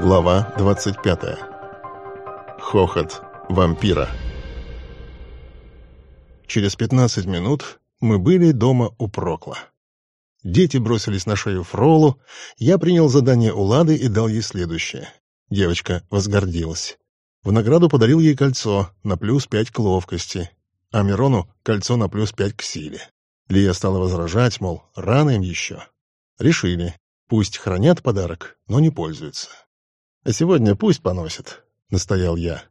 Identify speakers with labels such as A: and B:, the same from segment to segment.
A: Глава 25. Хохот вампира. Через 15 минут мы были дома у Прокла. Дети бросились на шею Фролу, я принял задание у Лады и дал ей следующее. Девочка возгордилась. В награду подарил ей кольцо на плюс пять к ловкости, а Мирону — кольцо на плюс пять к силе. Лия стала возражать, мол, рано им еще. Решили, пусть хранят подарок, но не пользуются. А сегодня пусть поносят, — настоял я.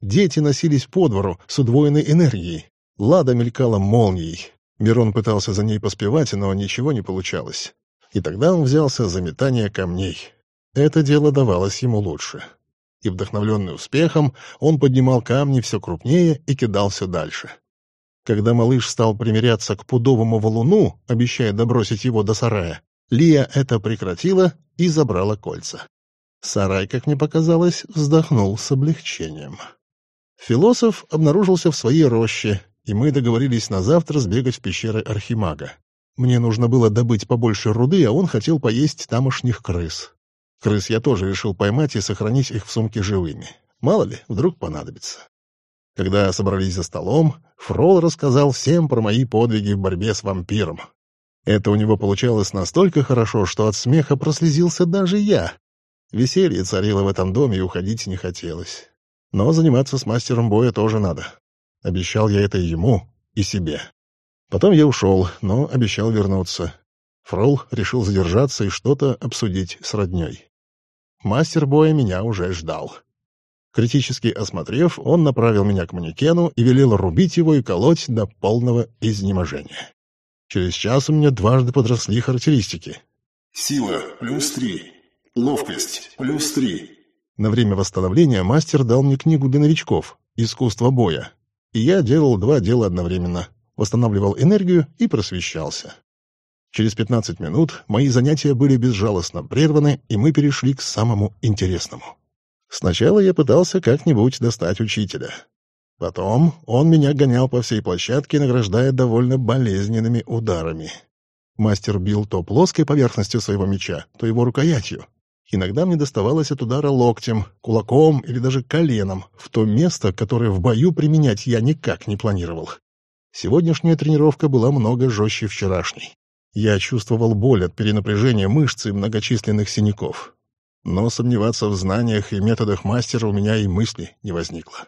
A: Дети носились по двору с удвоенной энергией. Лада мелькала молнией. Мирон пытался за ней поспевать, но ничего не получалось. И тогда он взялся за метание камней. Это дело давалось ему лучше. И, вдохновленный успехом, он поднимал камни все крупнее и кидался дальше. Когда малыш стал примиряться к пудовому валуну, обещая добросить его до сарая, Лия это прекратила и забрала кольца. Сарай, как мне показалось, вздохнул с облегчением. Философ обнаружился в своей роще, и мы договорились на завтра сбегать в пещеры Архимага. Мне нужно было добыть побольше руды, а он хотел поесть тамошних крыс. Крыс я тоже решил поймать и сохранить их в сумке живыми. Мало ли, вдруг понадобится. Когда собрались за столом, Фрол рассказал всем про мои подвиги в борьбе с вампиром. Это у него получалось настолько хорошо, что от смеха прослезился даже я, Веселье царило в этом доме, и уходить не хотелось. Но заниматься с мастером боя тоже надо. Обещал я это ему, и себе. Потом я ушел, но обещал вернуться. Фрол решил задержаться и что-то обсудить с родней. Мастер боя меня уже ждал. Критически осмотрев, он направил меня к манекену и велел рубить его и колоть до полного изнеможения. Через час у меня дважды подросли характеристики.
B: Сила — плюс три, Ловкость – плюс три.
A: На время восстановления мастер дал мне книгу для новичков «Искусство боя». И я делал два дела одновременно. Восстанавливал энергию и просвещался. Через 15 минут мои занятия были безжалостно прерваны, и мы перешли к самому интересному. Сначала я пытался как-нибудь достать учителя. Потом он меня гонял по всей площадке, награждая довольно болезненными ударами. Мастер бил то плоской поверхностью своего меча, то его рукоятью, Иногда мне доставалось от удара локтем, кулаком или даже коленом, в то место, которое в бою применять я никак не планировал. Сегодняшняя тренировка была много жестче вчерашней. Я чувствовал боль от перенапряжения мышц и многочисленных синяков. Но сомневаться в знаниях и методах мастера у меня и мысли не возникло.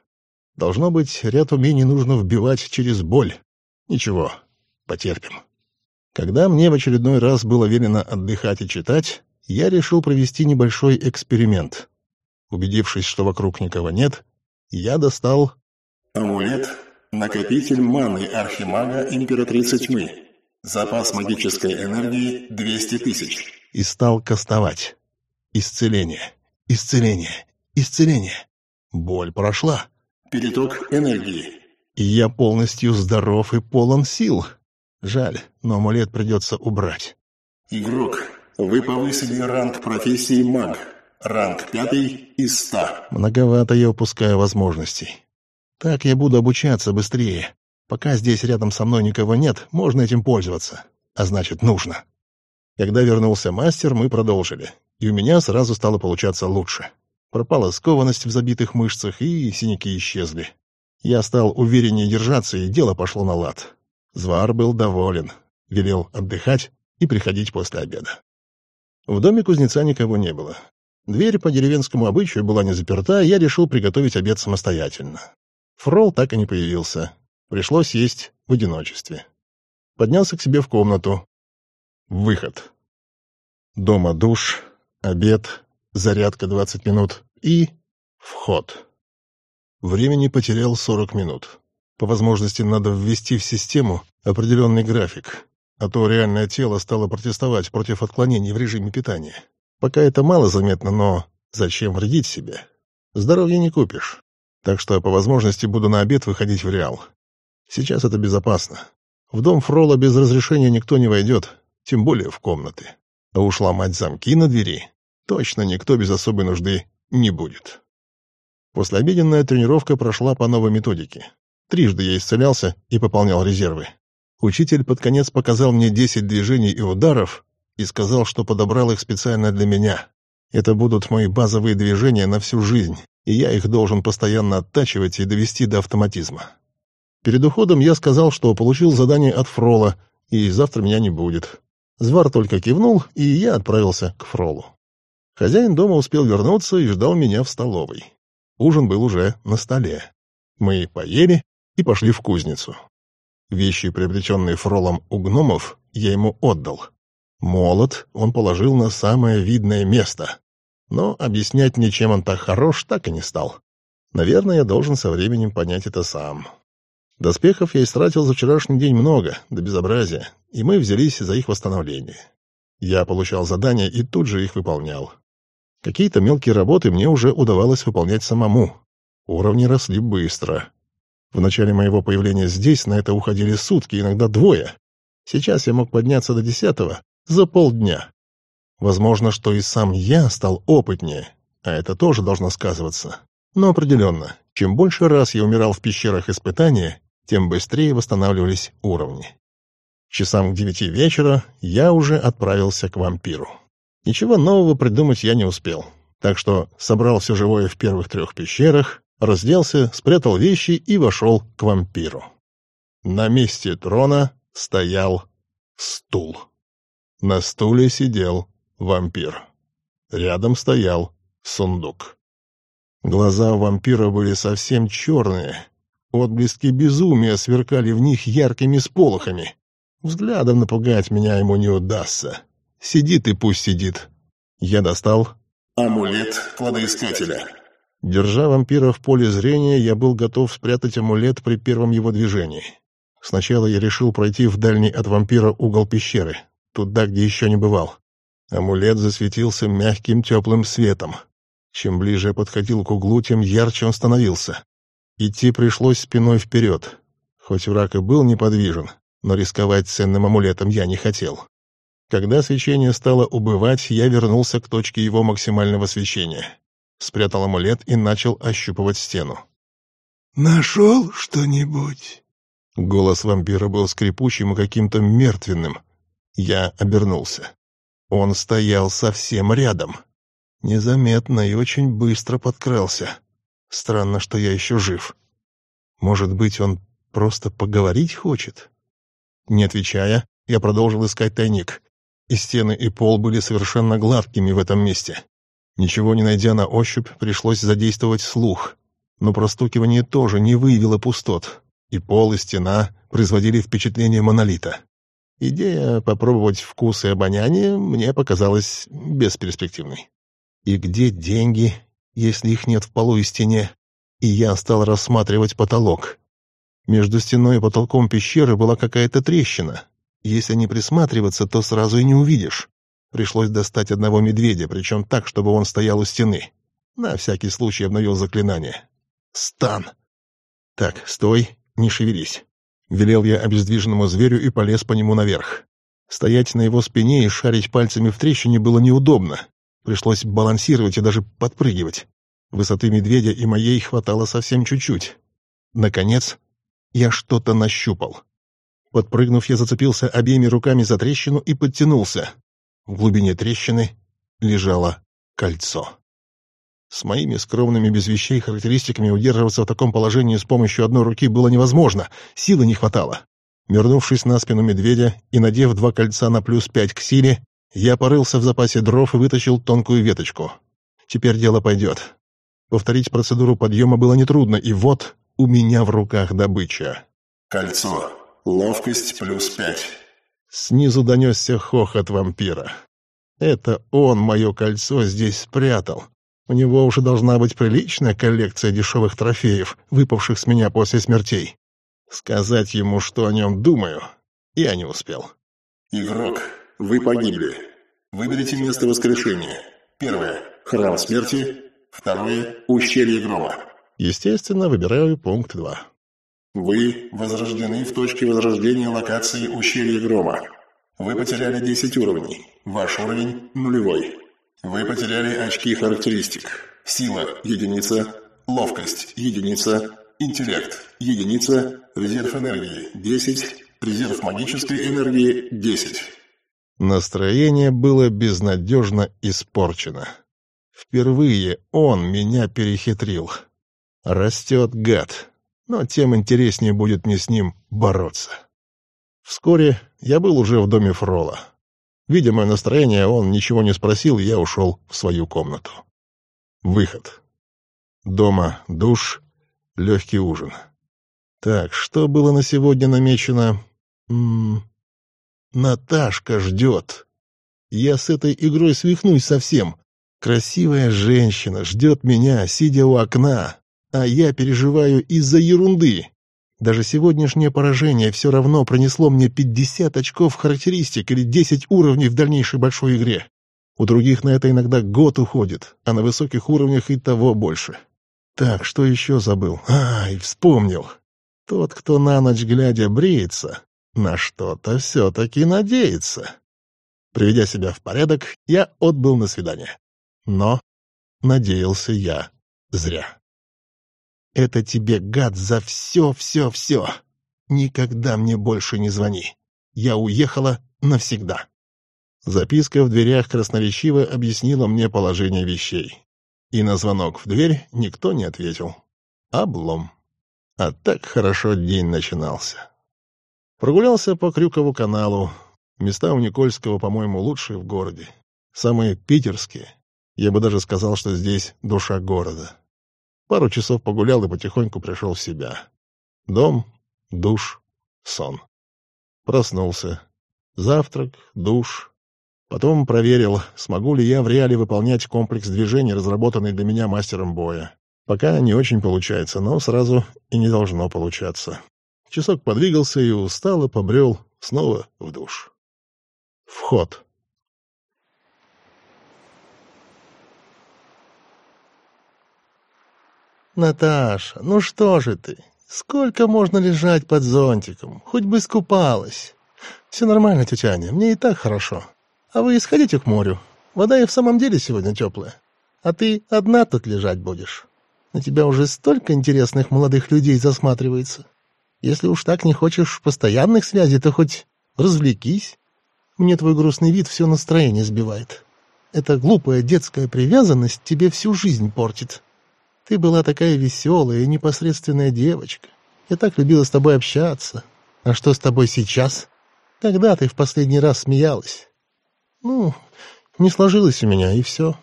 A: Должно быть, ряд умений нужно вбивать через боль. Ничего, потерпим. Когда мне в очередной раз было велено отдыхать и читать, я решил провести небольшой эксперимент. Убедившись, что вокруг никого нет, я достал...
B: Амулет «Накопитель маны Архимага Императрицы Тьмы». Запас магической энергии 200 тысяч.
A: И стал кастовать. Исцеление, исцеление, исцеление. Боль прошла.
B: Переток энергии.
A: И я полностью здоров и полон сил. Жаль, но амулет придется убрать.
B: Игрок, вы повысили ранг профессии маг. Ранг пятый из ста.
A: Многовато я упускаю возможностей. Так я буду обучаться быстрее. Пока здесь рядом со мной никого нет, можно этим пользоваться. А значит, нужно. Когда вернулся мастер, мы продолжили. И у меня сразу стало получаться лучше. Пропала скованность в забитых мышцах, и синяки исчезли. Я стал увереннее держаться, и дело пошло на лад. Звар был доволен. Велел отдыхать и приходить после обеда. В доме кузнеца никого не было. Дверь по деревенскому обычаю была не заперта, и я решил приготовить обед самостоятельно. Фрол так и не появился. Пришлось есть в одиночестве. Поднялся к себе в комнату. Выход. Дома душ, обед, зарядка 20 минут и вход. Времени потерял 40 минут. По возможности надо ввести в систему определенный график, а то реальное тело стало протестовать против отклонений в режиме питания. Пока это мало заметно, но зачем вредить себе? Здоровье не купишь. Так что по возможности буду на обед выходить в Реал. Сейчас это безопасно. В дом Фрола без разрешения никто не войдет, тем более в комнаты. А уж ломать замки на двери точно никто без особой нужды не будет. Послеобеденная тренировка прошла по новой методике. Трижды я исцелялся и пополнял резервы. Учитель под конец показал мне десять движений и ударов и сказал, что подобрал их специально для меня. Это будут мои базовые движения на всю жизнь, и я их должен постоянно оттачивать и довести до автоматизма. Перед уходом я сказал, что получил задание от Фрола, и завтра меня не будет. Звар только кивнул, и я отправился к Фролу. Хозяин дома успел вернуться и ждал меня в столовой. Ужин был уже на столе. Мы поели и пошли в кузницу. Вещи, приобретенные Фролом у гномов, я ему отдал. Молот он положил на самое видное место. Но объяснять мне, чем он так хорош, так и не стал. Наверное, я должен со временем понять это сам. Доспехов я истратил за вчерашний день много, до безобразия, и мы взялись за их восстановление. Я получал задания и тут же их выполнял. Какие-то мелкие работы мне уже удавалось выполнять самому. Уровни росли быстро. В начале моего появления здесь на это уходили сутки, иногда двое. Сейчас я мог подняться до десятого за полдня. Возможно, что и сам я стал опытнее, а это тоже должно сказываться. Но определенно, чем больше раз я умирал в пещерах испытания, тем быстрее восстанавливались уровни. Часам к девяти вечера я уже отправился к вампиру. Ничего нового придумать я не успел, так что собрал все живое в первых трех пещерах, разделся, спрятал вещи и вошел к вампиру. На месте трона стоял стул. На стуле сидел вампир. Рядом стоял сундук. Глаза вампира были совсем черные. Отблески безумия сверкали в них яркими сполохами. Взглядом напугать меня ему не удастся. Сидит и пусть сидит. Я достал...
B: Амулет кладоискателя.
A: Держа вампира в поле зрения, я был готов спрятать амулет при первом его движении. Сначала я решил пройти в дальний от вампира угол пещеры, туда, где еще не бывал. Амулет засветился мягким теплым светом. Чем ближе я подходил к углу, тем ярче он становился. Идти пришлось спиной вперед. Хоть враг и был неподвижен, но рисковать ценным амулетом я не хотел. Когда свечение стало убывать, я вернулся к точке его максимального свечения спрятал амулет и начал ощупывать стену.
C: «Нашел что-нибудь?»
A: Голос вампира был скрипучим и каким-то мертвенным. Я обернулся. Он стоял совсем рядом. Незаметно и очень быстро подкрался. Странно, что я еще жив. Может быть, он просто поговорить хочет? Не отвечая, я продолжил искать тайник. И стены, и пол были совершенно гладкими в этом месте. Ничего не найдя на ощупь, пришлось задействовать слух. Но простукивание тоже не выявило пустот, и пол и стена производили впечатление монолита. Идея попробовать вкус и обоняние мне показалась бесперспективной. И где деньги, если их нет в полу и стене? И я стал рассматривать потолок. Между стеной и потолком пещеры была какая-то трещина. Если не присматриваться, то сразу и не увидишь. Пришлось достать одного медведя, причем так, чтобы он стоял у стены. На всякий случай обновил заклинание. «Стан!» «Так, стой, не шевелись!» Велел я обездвиженному зверю и полез по нему наверх. Стоять на его спине и шарить пальцами в трещине было неудобно. Пришлось балансировать и даже подпрыгивать. Высоты медведя и моей хватало совсем чуть-чуть. Наконец, я что-то нащупал. Подпрыгнув, я зацепился обеими руками за трещину и подтянулся. В глубине трещины лежало кольцо. С моими скромными без вещей характеристиками удерживаться в таком положении с помощью одной руки было невозможно, силы не хватало. Мернувшись на спину медведя и надев два кольца на плюс пять к силе, я порылся в запасе дров и вытащил тонкую веточку. Теперь дело пойдет. Повторить процедуру подъема было нетрудно, и вот у меня в руках добыча.
B: Кольцо. Ловкость плюс пять.
A: Снизу донесся хохот вампира. Это он мое кольцо здесь спрятал. У него уже должна быть приличная коллекция дешевых трофеев, выпавших с меня после смертей. Сказать ему, что о нем думаю, я не успел.
B: Игрок, вы погибли. Выберите место воскрешения. Первое — Храм Смерти. Второе — Ущелье Грома.
A: Естественно, выбираю пункт 2.
B: Вы возрождены в точке возрождения локации Ущелья Грома. Вы потеряли 10 уровней. Ваш уровень – нулевой. Вы потеряли очки характеристик. Сила – единица. Ловкость – единица. Интеллект – единица. Резерв энергии – 10. Резерв магической энергии – 10.
A: Настроение было безнадежно испорчено. Впервые он меня перехитрил. Растет гад, но тем интереснее будет мне с ним бороться. Вскоре я был уже в доме Фрола. Видя мое настроение, он ничего не спросил, и я ушел в свою комнату. Выход. Дома душ, легкий ужин. Так, что было на сегодня намечено? М -м -м. Наташка ждет. Я с этой игрой свихнусь совсем. Красивая женщина ждет меня, сидя у окна, а я переживаю из-за ерунды. Даже сегодняшнее поражение все равно пронесло мне 50 очков характеристик или 10 уровней в дальнейшей большой игре. У других на это иногда год уходит, а на высоких уровнях и того больше. Так, что еще забыл? Ай, вспомнил. Тот, кто на ночь глядя бреется, на что-то все-таки надеется. Приведя себя в порядок, я отбыл на свидание. Но надеялся я зря. Это тебе, гад, за все-все-все. Никогда мне больше не звони. Я уехала навсегда. Записка в дверях красноречиво объяснила мне положение вещей. И на звонок в дверь никто не ответил. Облом. А так хорошо день начинался. Прогулялся по Крюкову каналу. Места у Никольского, по-моему, лучшие в городе. Самые питерские. Я бы даже сказал, что здесь душа города. Пару часов погулял и потихоньку пришел в себя. Дом, душ, сон. Проснулся. Завтрак, душ. Потом проверил, смогу ли я в реале выполнять комплекс движений, разработанный для меня мастером боя. Пока не очень получается, но сразу и не должно получаться. Часок подвигался и устало побрел снова в душ. Вход.
D: «Наташа, ну что же ты? Сколько можно лежать под зонтиком? Хоть бы искупалась. Все нормально, тетя Аня, мне и так хорошо. А вы исходите к морю. Вода и в самом деле сегодня теплая. А ты одна тут лежать будешь. На тебя уже столько интересных молодых людей засматривается. Если уж так не хочешь постоянных связей, то хоть развлекись. Мне твой грустный вид все настроение сбивает. Эта глупая детская привязанность тебе всю жизнь портит. Ты была такая веселая и непосредственная девочка. Я так любила с тобой общаться. А что с тобой сейчас? Когда ты в последний раз смеялась? Ну, не сложилось у меня, и все.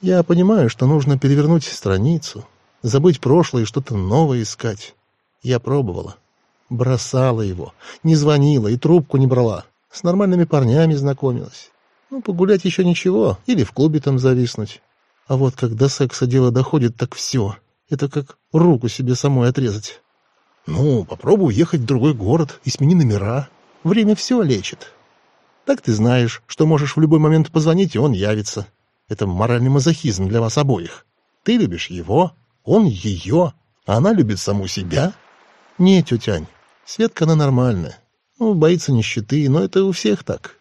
D: Я понимаю, что нужно перевернуть страницу, забыть прошлое и что-то новое искать. Я пробовала. Бросала его, не звонила и трубку не брала. С нормальными парнями знакомилась. Ну, погулять еще ничего, или в клубе там зависнуть. А вот когда секса дело доходит, так все. Это как руку себе самой отрезать. Ну, попробуй уехать в другой город и смени номера. Время все лечит. Так ты знаешь, что можешь в любой момент позвонить, и он явится. Это моральный мазохизм для вас обоих. Ты любишь его, он ее, а она любит саму себя. Не, тетянь, Светка она нормальная. Ну, боится нищеты, но это у всех так.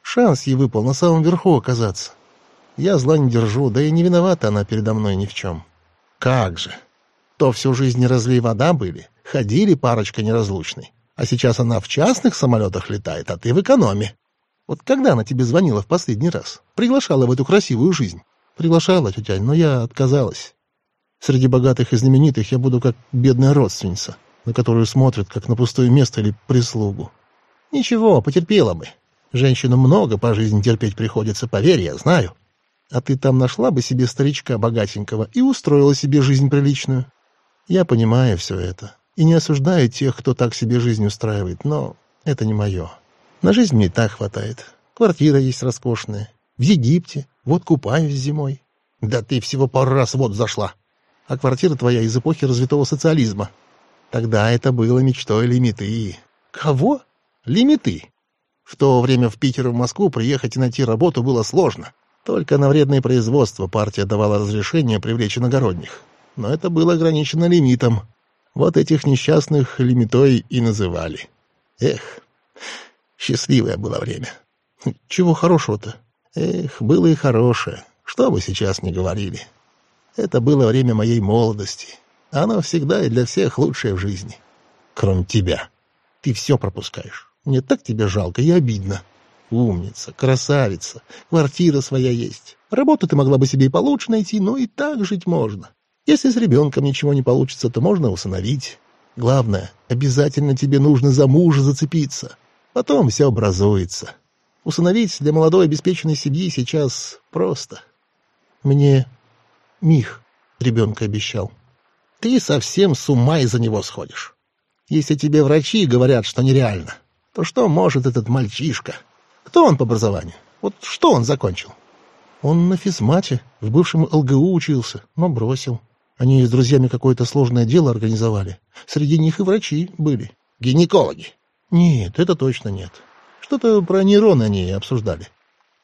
D: Шанс ей выпал на самом верху оказаться. Я зла не держу, да и не виновата она передо мной ни в чем. Как же! То всю жизнь не разлей вода были, ходили парочка неразлучной. А сейчас она в частных самолетах летает, а ты в экономе. Вот когда она тебе звонила в последний раз? Приглашала в эту красивую жизнь? Приглашала, тетя, но я отказалась. Среди богатых и знаменитых я буду как бедная родственница, на которую смотрят, как на пустое место или прислугу. Ничего, потерпела бы. Женщину много по жизни терпеть приходится, поверь, я знаю. А ты там нашла бы себе старичка богатенького и устроила себе жизнь приличную. Я понимаю все это и не осуждаю тех, кто так себе жизнь устраивает, но это не мое. На жизнь мне и так хватает. Квартира есть роскошная. В Египте. Вот купаюсь зимой. Да ты всего пару раз вот зашла. А квартира твоя из эпохи развитого социализма. Тогда это было мечтой лимиты. Кого? Лимиты. В то время в Питер и в Москву приехать и найти работу было сложно. Только на вредное производство партия давала разрешение привлечь иногородних. Но это было ограничено лимитом. Вот этих несчастных лимитой и называли. Эх, счастливое было время. Чего хорошего-то? Эх, было и хорошее. Что бы сейчас ни говорили. Это было время моей молодости. Оно всегда и для всех лучшее в жизни. Кроме тебя. Ты все пропускаешь. Мне так тебя жалко и обидно. Умница, красавица, квартира своя есть. Работу ты могла бы себе и получше найти, но и так жить можно. Если с ребенком ничего не получится, то можно усыновить. Главное, обязательно тебе нужно за мужа зацепиться. Потом все образуется. Усыновить для молодой обеспеченной семьи сейчас просто. Мне Мих ребенка обещал. Ты совсем с ума из-за него сходишь. Если тебе врачи говорят, что нереально, то что может этот мальчишка? Кто он по образованию? Вот что он закончил? Он на физмате, в бывшем ЛГУ учился, но бросил. Они с друзьями какое-то сложное дело организовали. Среди них и врачи были. Гинекологи? Нет, это точно нет. Что-то про нейроны они обсуждали.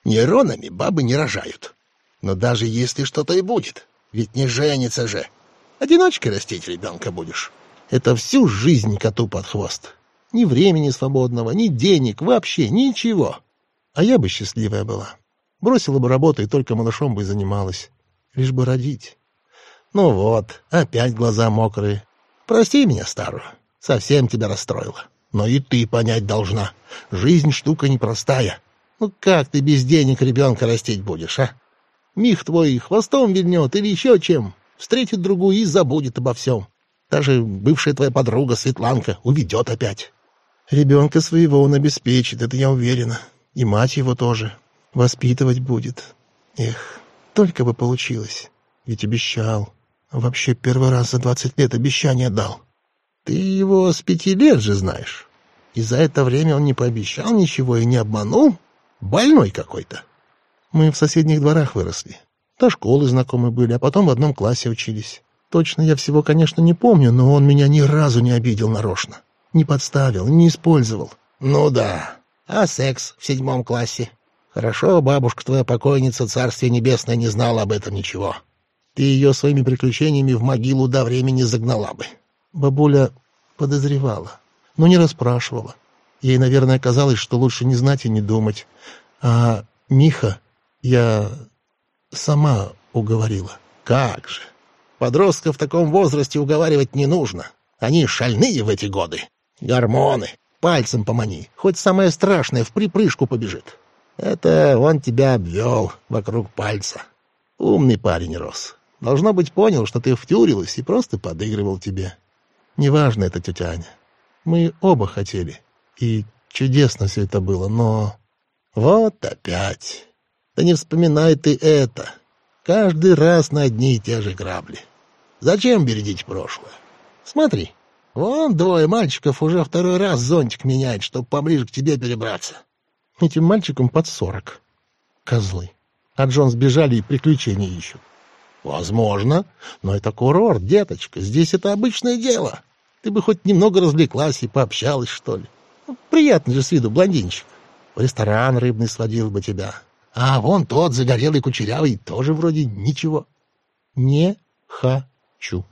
E: Нейронами бабы не рожают. Но даже если что-то и будет, ведь не женится же. Одиночкой растить ребенка будешь.
D: Это всю жизнь коту под хвост. Ни времени свободного, ни денег, вообще ничего. А я бы счастливая была. Бросила бы работу и только малышом бы занималась. Лишь бы родить. Ну вот, опять глаза мокрые. Прости меня, старую. Совсем тебя расстроила. Но и ты понять должна. Жизнь штука непростая. Ну как ты без денег ребенка растить будешь, а? Мих твой хвостом вильнет или еще чем. Встретит другую и забудет обо всем. Даже бывшая твоя подруга Светланка уведет опять. Ребенка своего он обеспечит, это я уверена. И мать его тоже. Воспитывать будет. Эх, только бы получилось. Ведь обещал. Вообще первый раз за двадцать лет обещание дал. Ты его с пяти лет же знаешь. И за это время он не пообещал ничего и не обманул. Больной какой-то. Мы в соседних дворах выросли. До школы знакомы были, а потом в одном классе учились. Точно я всего, конечно, не помню, но он меня ни разу не обидел нарочно. Не подставил, не использовал.
E: Ну да. А секс в седьмом классе?
D: Хорошо, бабушка твоя покойница, царствие небесное, не знала об этом ничего. Ты ее своими приключениями в могилу до времени загнала бы. Бабуля подозревала, но не расспрашивала. Ей, наверное, казалось, что лучше не знать и не думать. А Миха я сама уговорила.
E: Как же! Подростка в таком возрасте уговаривать не нужно. Они шальные в эти годы. Гормоны. Пальцем помани. Хоть самое страшное в припрыжку побежит. Это он тебя обвел вокруг пальца. Умный парень рос. Должно быть, понял, что ты втюрилась и просто подыгрывал тебе.
D: Неважно это, тетя Аня. Мы оба хотели. И чудесно все это было, но...
E: Вот опять. Да не вспоминай ты это. Каждый раз на одни и те же грабли. Зачем бередить прошлое? Смотри, вон двое мальчиков уже второй раз зонтик меняют, чтобы поближе к тебе перебраться.
D: Этим мальчикам под сорок. Козлы. А Джон сбежали и приключения ищут.
E: Возможно, но это курорт, деточка. Здесь это обычное дело. Ты бы хоть немного развлеклась и пообщалась, что ли. Ну, приятный же с виду блондинчик. В ресторан рыбный сводил бы тебя. А вон тот загорелый кучерявый тоже вроде ничего.
D: Не хочу.